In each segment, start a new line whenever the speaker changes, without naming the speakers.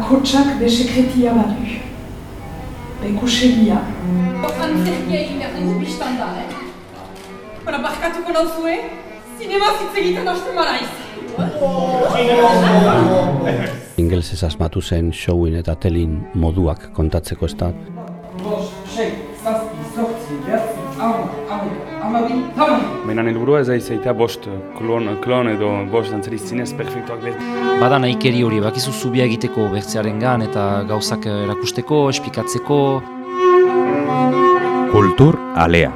bakotsak be sekretia badu. Be kusegia.
Antzerkia egin behar dugu biztan da, eh? Bara, barkatuko nauzue, zinema zitz egiten hasten maraiz.
Ingelsez asmatu zen showin eta telin moduak kontatzeko ez da.
Menan helburua ez da izaita bost klon, klon edo bost dantzeriz zinez perfektuak behar.
Bada nahikeri hori, bakizu zubia egiteko bertzearen gan eta gauzak erakusteko, espikatzeko.
Kultur alea.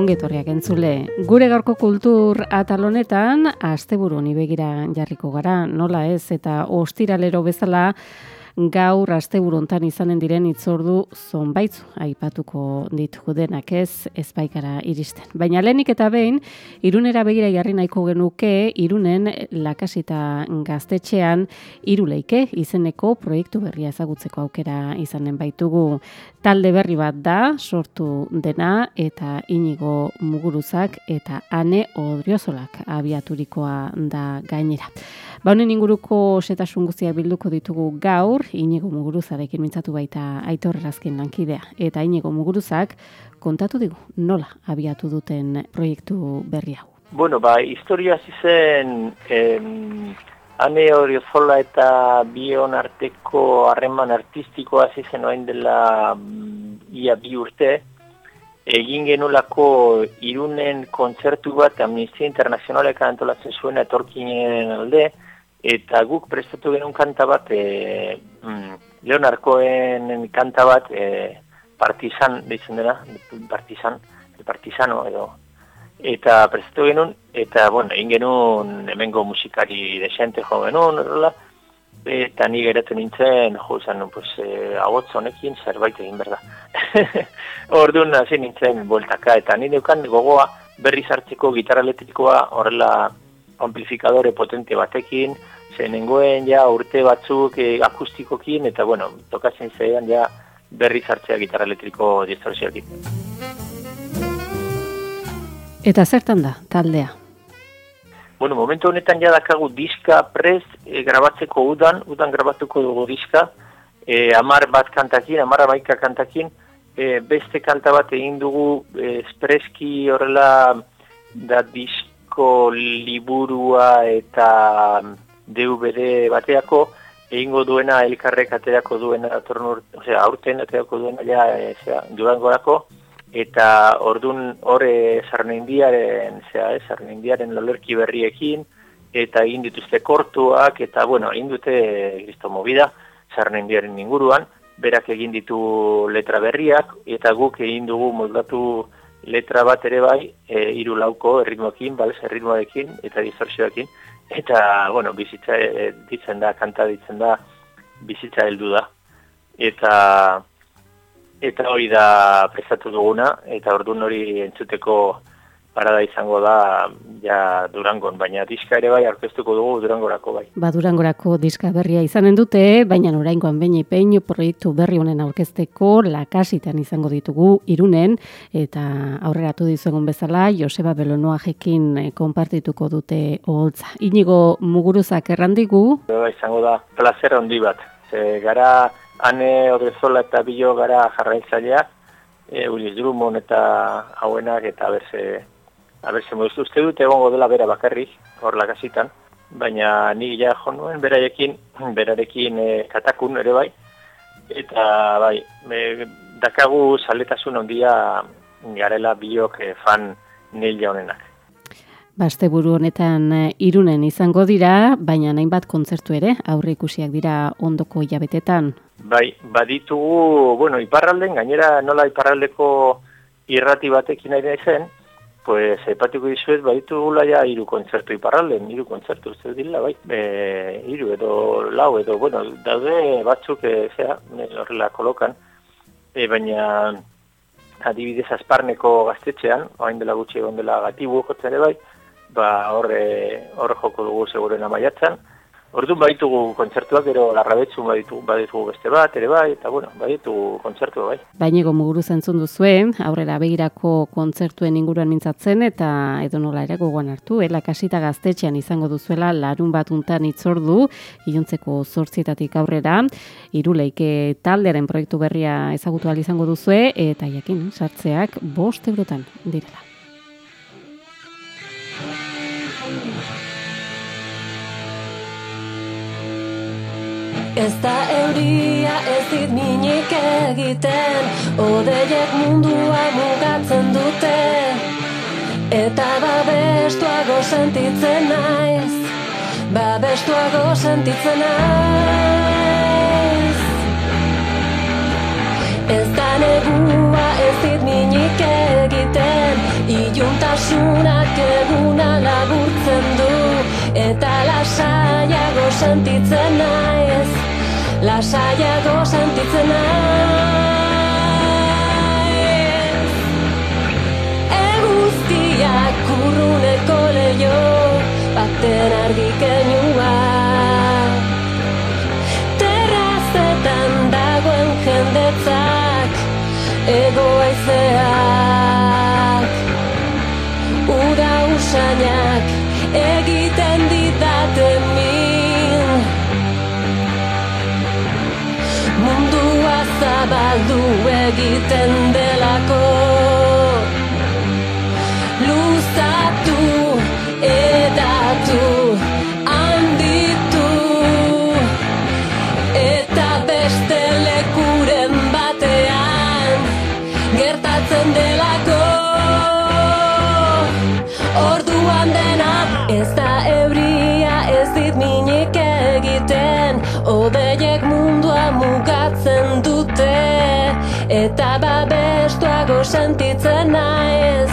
Ongetorriak entzule, gure gaurko kultur atal honetan asteburu ni begira jarriko gara, nola ez eta ostiralero bezala gaur asteburu hontan izanen diren itzordu zonbaitzu aipatuko ditugu denak ez ezbaikara iristen. Baina lehenik eta behin irunera begira jarri nahiko genuke irunen lakasita gaztetxean iruleike izeneko proiektu berria ezagutzeko aukera izanen baitugu. Talde berri bat da sortu dena eta inigo muguruzak eta ane odriozolak abiaturikoa da gainera. Ba honen inguruko setasun guztiak bilduko ditugu gaur, inigo muguruzarekin mintzatu baita aitor erazkin lankidea. Eta inigo muguruzak kontatu digu nola abiatu duten proiektu berri hau.
Bueno, ba, historia zizen em, ane oriozola eta bion arteko harreman artistikoa zizen oain dela mm, ia bi urte, egin genulako irunen kontzertu bat Amnistia Internazionaleka antolatzen zuen etorkinen alde, eta guk prestatu genuen kanta bat, e, mm, Leonarkoen kanta bat, e, partizan, deitzen dena, partizan, el partizano edo, eta prestatu genuen, eta, bueno, egin genuen hemengo musikari desente jo genuen, errela, eta ni geratu nintzen, jo, izan, pues, e, agotz honekin zerbait egin berda. Orduan, hasi nintzen, bueltaka, eta ni neukan gogoa, berri sartzeko gitarra elektrikoa horrela amplifikadore potente batekin, zenengoen ja urte batzuk e, akustikokin, eta bueno, tokatzen zeidan ja berri sartzea gitarra elektriko distorsioekin.
Eta zertan da, taldea?
Bueno, momentu honetan ja dakagu diska prez e, grabatzeko udan, udan grabatuko dugu diska, e, amar bat kantakin, amar amaika kantakin, e, beste kanta bat egin dugu espreski horrela da disko liburua eta DVD bateako egingo duena elkarrek aterako duena atornur, osea, aurten aterako duena ja, e, zera, durangorako, eta ordun hor sarnendiaren, zera, e, sarnendiaren lolerki berriekin, eta egin dituzte kortuak, eta, bueno, egin dute Cristo Movida, sarnendiaren inguruan, berak egin ditu letra berriak, eta guk egin dugu moldatu letra bat ere bai, e, iru lauko erritmoekin, balez, erritmoekin, eta distorsioekin, eta, bueno, bizitza e, ditzen da, kanta ditzen da, bizitza heldu da. Eta, eta hori da prestatu duguna, eta ordun hori entzuteko parada izango da ja Durangon, baina diska ere bai aurkeztuko dugu Durangorako bai.
Ba Durangorako diska berria izanen dute, baina oraingoan behin pein proiektu berri honen aurkezteko lakasitan izango ditugu Irunen eta aurreratu dizuegun bezala Joseba Belonoajekin eh, konpartituko dute oholtza. Inigo muguruzak errandigu.
Ba, izango da placer handi bat. Ze gara ane odrezola eta bilo gara jarraitzaileak, e, Uliz Drummond eta hauenak eta berse Aber, ze moduz uste dut egongo dela bera bakarrik, hor lagasitan, baina ni ja jo nuen berarekin, berarekin e, katakun ere bai, eta bai, me, dakagu saletasun handia garela biok e, fan nil jaunenak.
Baste buru honetan irunen izango dira, baina nahin bat kontzertu ere, aurre ikusiak dira ondoko jabetetan.
Bai, baditugu, bueno, iparralden, gainera nola iparraldeko irrati batekin nahi zen, pues aipatuko dizuet baditu gula ja hiru kontzertu iparralden, hiru kontzertu uste dira bai. Eh, hiru edo lau edo bueno, daude batzuk eh sea, horrela kolokan. E, baina adibidez Asparneko gaztetxean, orain dela gutxi egon dela gatibu jotzen ere bai, ba hor hor joko dugu seguren amaiatzen. Orduan baditugu kontzertuak, gero larrabetzu baditugu, baditugu beste bat, ere bai, eta bueno, baditugu kontzertua bai.
Baineko muguru zentzun duzue, aurrera begirako kontzertuen inguruan mintzatzen eta edo nola ere gogoan hartu, ela kasita gaztetxean izango duzuela larun batuntan itzordu, iluntzeko zortzietatik aurrera, iruleike talderen proiektu berria ezagutu izango duzue, eta jakin, sartzeak bost eurotan direla.
Ez da euria ez dit minik egiten. Odeiek mundua mugatzen dute. Eta babestuago sentitzen naiz. Babestuago sentitzen naiz. Ez da negua ez dit minik egiten. Iuntasunak eguna laburtzen du. Eta lasaiago sentitzen naiz lasaiago sentitzen naiz. Eguztiak kurruneko leio baten zabaldu egiten delako Eta babestuago sentitzen naiz.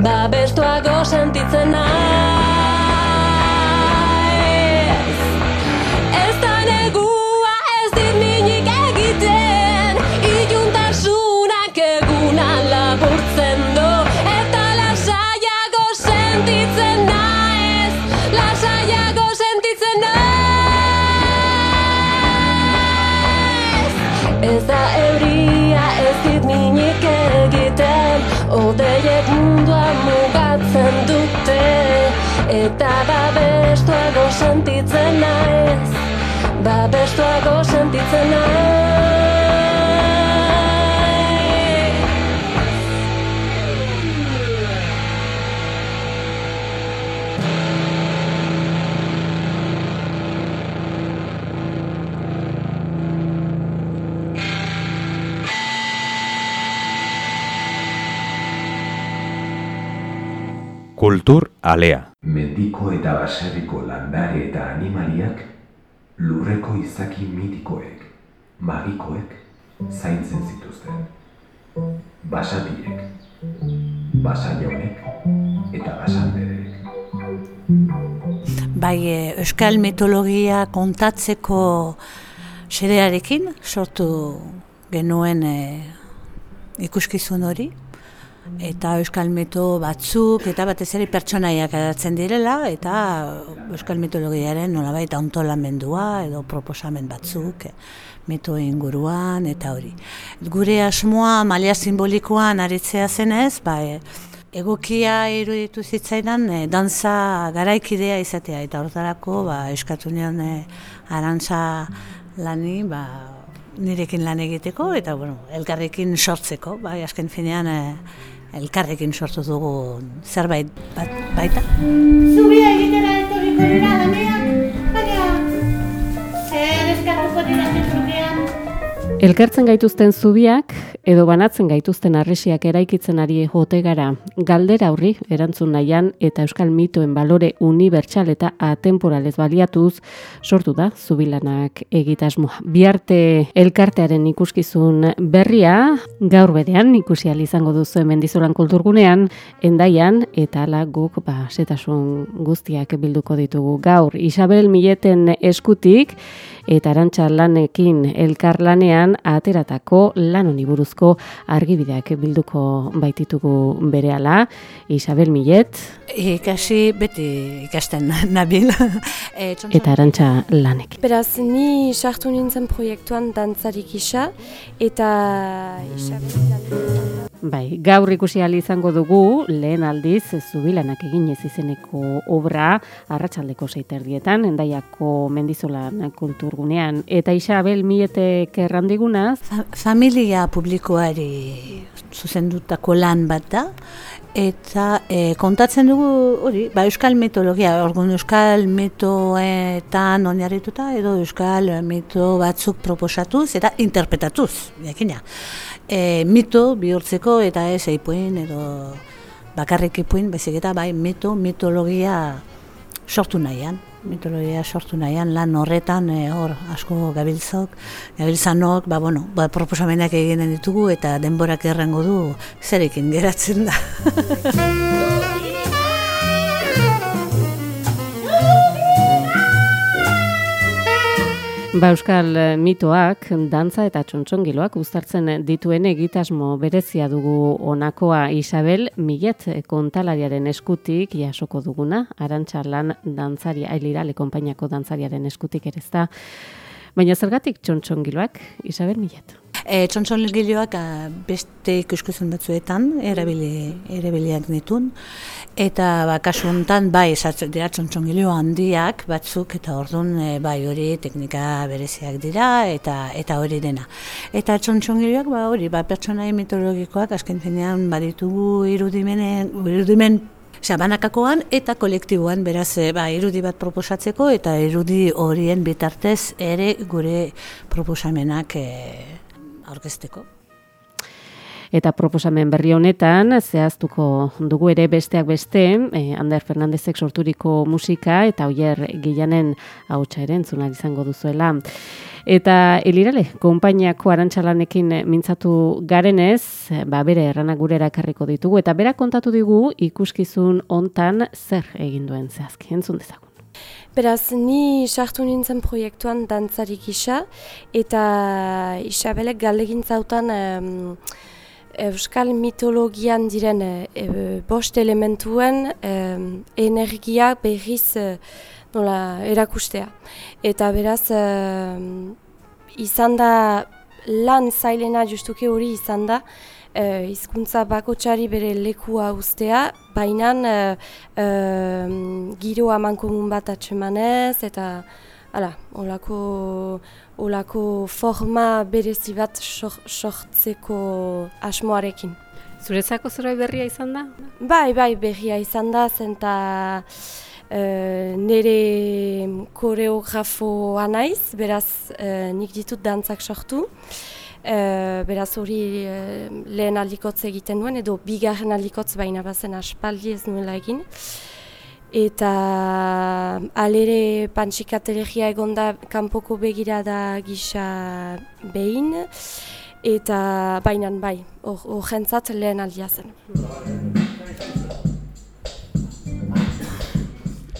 Babestuago sentitzen naiz
alea.
Mendiko eta baserriko landare eta animaliak, lurreko izaki mitikoek, magikoek, zaintzen zituzten. Basatiek, basaiaunek eta basanderek.
Bai, e, euskal mitologia kontatzeko xerearekin sortu genuen e, ikuskizun hori, eta euskal mito batzuk eta batez ere pertsonaiak edatzen direla eta euskal mitologiaren nolabait antolamendua edo proposamen batzuk mito inguruan eta hori. Gure asmoa malia simbolikoan aritzea zenez, ba, e, egokia iruditu zitzaidan e, danza garaikidea izatea eta hortarako ba, eskatu nion e, arantza lani ba, nirekin lan egiteko eta bueno, elkarrekin sortzeko, bai, asken finean e, elkarrekin sortu dugu zerbait bat, baita.
Zubia egitera etorriko dira laneak, baina zer eskatuko dira.
Elkartzen gaituzten zubiak edo banatzen gaituzten arresiak eraikitzen ari jote gara. Galdera aurri erantzun nahian eta euskal mitoen balore unibertsal eta atemporalez baliatuz sortu da zubilanak egitasmoa. Biarte elkartearen ikuskizun berria gaur berean ikusi izango duzu hemen dizulan kulturgunean endaian eta ala guk ba setasun guztiak bilduko ditugu gaur Isabel Mileten eskutik eta arantxa lanekin elkar lanean ateratako lan honi buruzko argibideak bilduko baititugu berehala. Isabel Millet.
Ikasi beti ikasten nabil.
e, eta arantxa lanek.
Beraz, ni sartu nintzen proiektuan dantzarik isa, eta Isabel
Bai, gaur ikusi izango dugu, lehen aldiz, zubilanak eginez izeneko obra, arratsaldeko zeiterdietan, endaiako mendizolan kulturgunean. Eta Isabel, mietek errandigunaz?
familia publikoari zuzendutako lan bat da, eta e, kontatzen dugu hori, ba, euskal mitologia, orgun euskal mitoetan oinarrituta edo euskal mito batzuk proposatuz eta interpretatuz, jakina. E, mito bihurtzeko eta ez eipuin edo bakarrik ipuin, bezik eta bai mito, mitologia sortu nahian mitologia sortu nahian lan horretan e, hor asko gabiltzok, gabiltzanok, ba, bueno, ba, proposamenak eginen ditugu eta denborak errango du zerekin geratzen da.
Ba Euskal eh, mitoak, dantza eta txontxongiloak uztartzen dituen egitasmo berezia dugu onakoa Isabel Millet kontalariaren eskutik jasoko duguna, arantxarlan dantzaria, ailirale konpainiako dantzariaren eskutik ere da. Baina zergatik txontxongiloak, Isabel Millet?
E, txontxon giloak beste ikuskuzun batzuetan erabili, erabiliak ditun. Eta ba, kasu honetan, bai, esatzen dira txontxon handiak batzuk eta orduan e, bai hori teknika bereziak dira eta eta hori dena. Eta txontxon ba, hori, ba, pertsonai mitologikoak asken zenean baditugu irudimenen, irudimen banakakoan eta kolektiboan beraz e, ba, irudi bat proposatzeko eta irudi horien bitartez ere gure proposamenak e, aurkezteko.
Eta proposamen berri honetan, zehaztuko dugu ere besteak beste, eh, Ander Fernandezek sorturiko musika eta oier gilanen hautsa ere entzuna izango duzuela. Eta elirale, konpainiako arantxalanekin mintzatu garenez, ba bere erranak gure erakarriko ditugu, eta bera kontatu digu ikuskizun hontan zer egin duen zehazki, entzun dezagun.
Beraz, ni sartu nintzen proiektuan dantzarik isa, eta Isabelek galdegin zautan Euskal mitologian diren e, bost elementuen energia berriz e, nola, erakustea. Eta beraz, izan da lan zailena justuke hori izan da, uh, izkuntza bakotxari bere lekua ustea, baina uh, uh, giro amankomun bat atsemanez, eta ala, olako, olako forma berezi bat sortzeko asmoarekin.
Zurezako zerbait berria izan da?
Bai, bai, berria izan da, zenta uh, nire koreografoa naiz, beraz uh, nik ditut dantzak sortu. E, beraz hori e, lehen aldikotz egiten duen, edo bigarren aldikotz baina bazen aspaldi ez nuela egin. Eta alere pantxikatelegia egonda kanpoko begirada gisa behin, eta bainan bai, hor jentzat lehen aldia zen.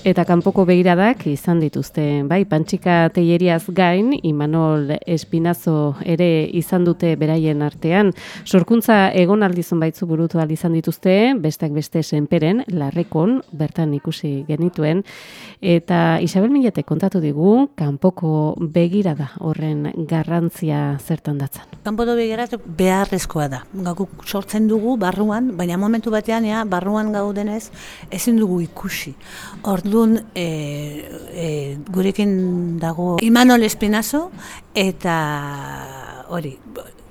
Eta kanpoko begiradak izan dituzte, bai, pantxika teieriaz gain, Imanol Espinazo ere izan dute beraien artean. Sorkuntza egon aldizun baitzu burutu izan dituzte, bestak beste senperen, larrekon, bertan ikusi genituen. Eta Isabel Milete kontatu digu, kanpoko begirada horren garrantzia zertan datzan.
Kanpoko begirada beharrezkoa da. Gakuk sortzen dugu barruan, baina momentu batean, ja, barruan gaudenez, ezin dugu ikusi. Ordu Orduan, e, e, gurekin dago Imanol Espinazo eta hori,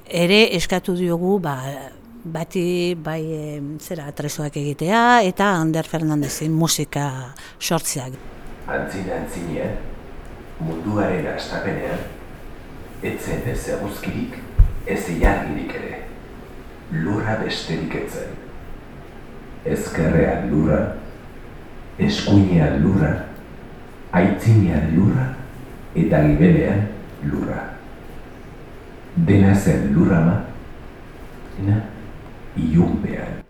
ere eskatu diogu ba, bati bai e, zera atresoak egitea eta Ander Fernandezin musika sortzeak.
Antzin antzinean, munduaren astapenean, etzen ez eguzkirik, ez iargirik ere, lurra besterik etzen. Ezkerrean lurra, eskuinean lurra, aitzinean lurra eta gibelean lurra. Dena zen lurra ma, ina, iunpean.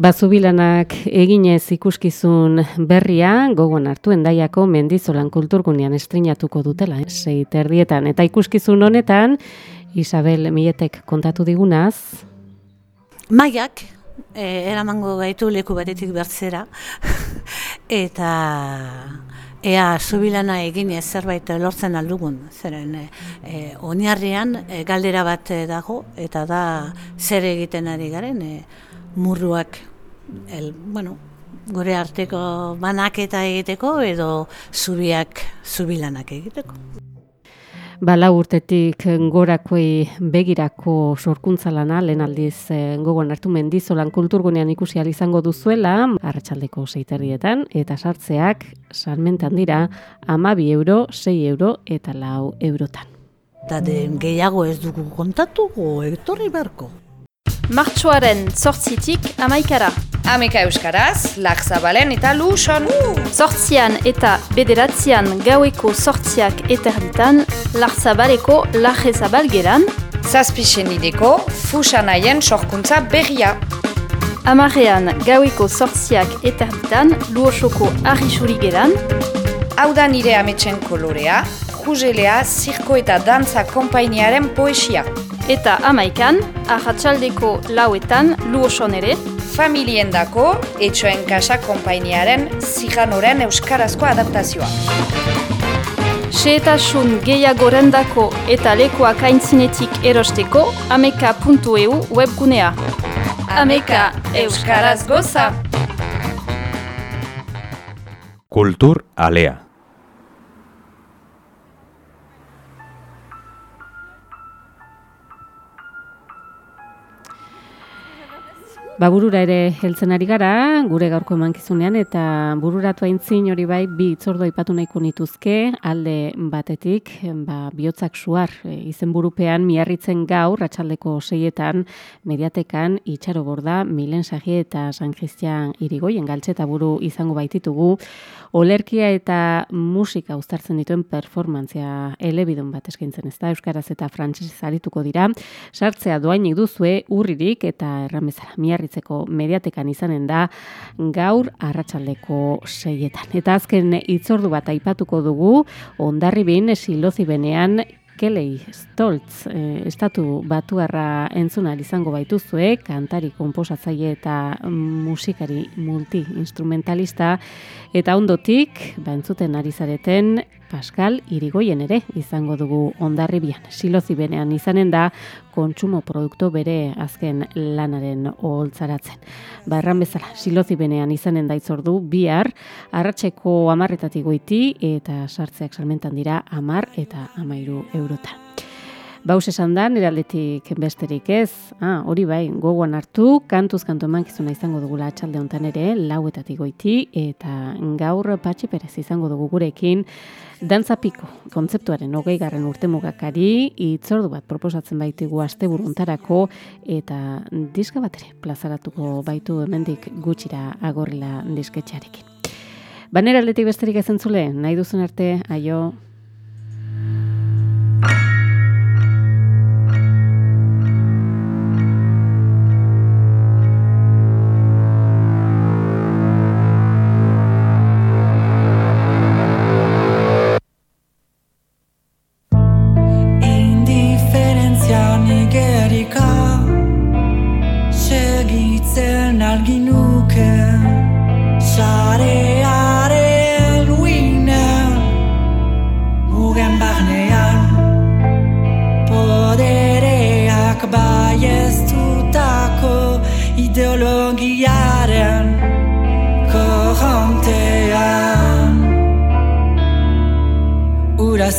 Bazubilanak eginez ikuskizun berria, gogoan hartu endaiako mendizolan kulturgunean estrinatuko dutela, eh? sei terdietan. Eta ikuskizun honetan, Isabel Mietek kontatu digunaz.
Maiak, eh, eramango gaitu leku batetik bertzera, eta ea zubilana eginez zerbait lortzen aldugun, zeren e, e, oniarrian e, galdera bat dago, eta da zer egiten ari garen, e, murruak el, bueno, gure arteko banaketa egiteko edo zubiak zubilanak egiteko.
Bala urtetik gorakoi begirako sorkuntza lana, lehen aldiz eh, gogoan hartu mendizolan kulturgunean ikusi izango duzuela, arratsaldeko seiterrietan, eta sartzeak salmentan dira amabi euro, 6 euro eta lau eurotan.
Eta gehiago ez dugu kontatu, go, etorri berko.
Martxoaren zortzitik amaikara.
Ameka Euskaraz, Larzabalen eta Luson.
Zortzian eta bederatzean gaueko zortziak eterditan Larzabaleko Lajezabal geran.
Zazpixen ideko, Fusanaien sorkuntza berria.
Amarrean gaueko zortziak eterditan Luosoko Arrisuri geran.
Hau da nire ametsen kolorea, Jugelea, Zirko eta Dantza Kompainiaren poesia
eta amaikan, ahatsaldeko lauetan luoson ere,
familien dako, etxoen kasa kompainiaren ziganoren euskarazko adaptazioa.
Seetasun gehiagoren dako eta lekoak aintzinetik erosteko ameka.eu webgunea.
Ameka Euskaraz goza!
Kultur alea
Ba, burura ere heltzen ari gara, gure gaurko emankizunean, eta bururatu aintzin hori bai, bi itzordo ipatu nahiko nituzke, alde batetik, ba, bihotzak suar, e, izen burupean, miarritzen gaur, ratxaldeko seietan, mediatekan, itxaro borda, milen sagie eta San Christian irigoien galtxe eta buru izango baititugu, olerkia eta musika uztartzen dituen performantzia elebidun bat eskintzen ez da, Euskaraz eta Frantzese zarituko dira, sartzea doainik duzue, urririk eta erramezara, miarritzen Zerbitzeko mediatekan izanen da gaur arratsaldeko seietan. Eta azken itzordu bat aipatuko dugu, ondarri bin silozi benean Kelly Stoltz eh, estatu batuarra entzuna izango baituzue, kantari, konposatzaile eta musikari multi-instrumentalista, eta ondotik, ba entzuten ari zareten, Pascal Irigoien ere izango dugu ondarribian. Silozi benean izanen da kontsumo produktu bere azken lanaren oholtzaratzen. Ba, erran bezala, silozi benean izanen da itzordu bihar, arratseko amarretatik goiti eta sartzeak salmentan dira amar eta amairu eurotan. Baus esan da, nire aldetik besterik ez, ah, hori bai, gogoan hartu, kantuz kantu emankizuna izango dugula atxalde honetan ere, lauetatik goiti, eta gaur patxi perez izango dugu gurekin, Dantzapiko kontzeptuaren hogei garren urte mugakari, itzordu bat proposatzen baitigu aste buruntarako eta diska bat ere plazaratuko baitu hemendik gutxira agorrila disketxarekin. Banera aldetik besterik ezentzule, nahi duzun arte, aio...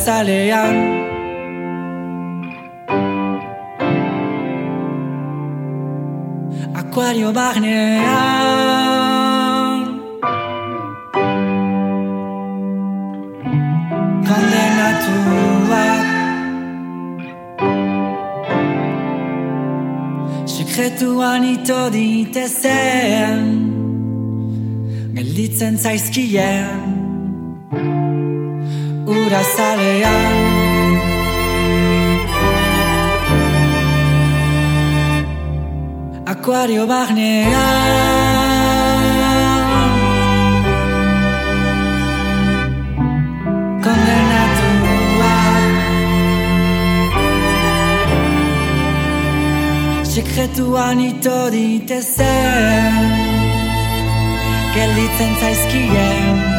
zalean Akuario barnean. Kondenatu bat Sekretuan ito ditezen Gelditzen zaizkien ura zalean. Akuario barnean Kondenatua Sekretuan ito ditezen Gelditzen zaizkien Gelditzen zaizkien.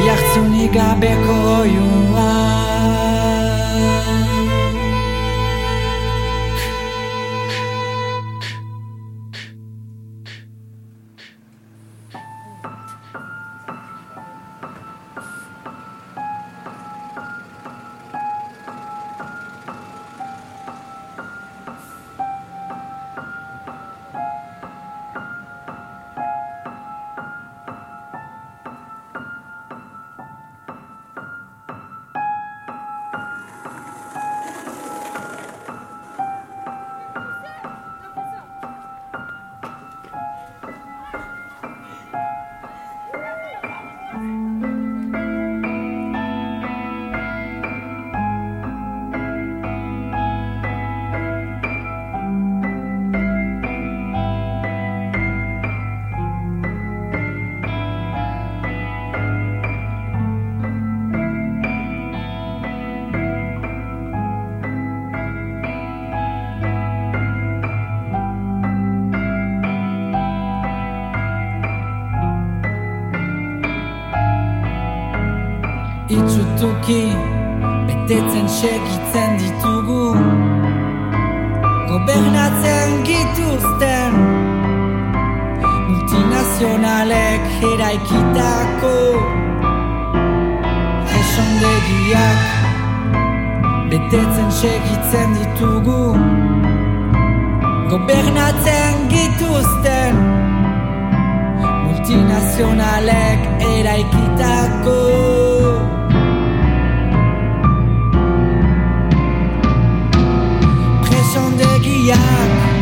Oi hartzunik gabeko oiua itxutuki betetzen segitzen ditugu. Gobernatzen gituzten multinazionalek eraikitako esondegiak betetzen segitzen ditugu. Gobernatzen gituzten multinazionalek eraikitako dia.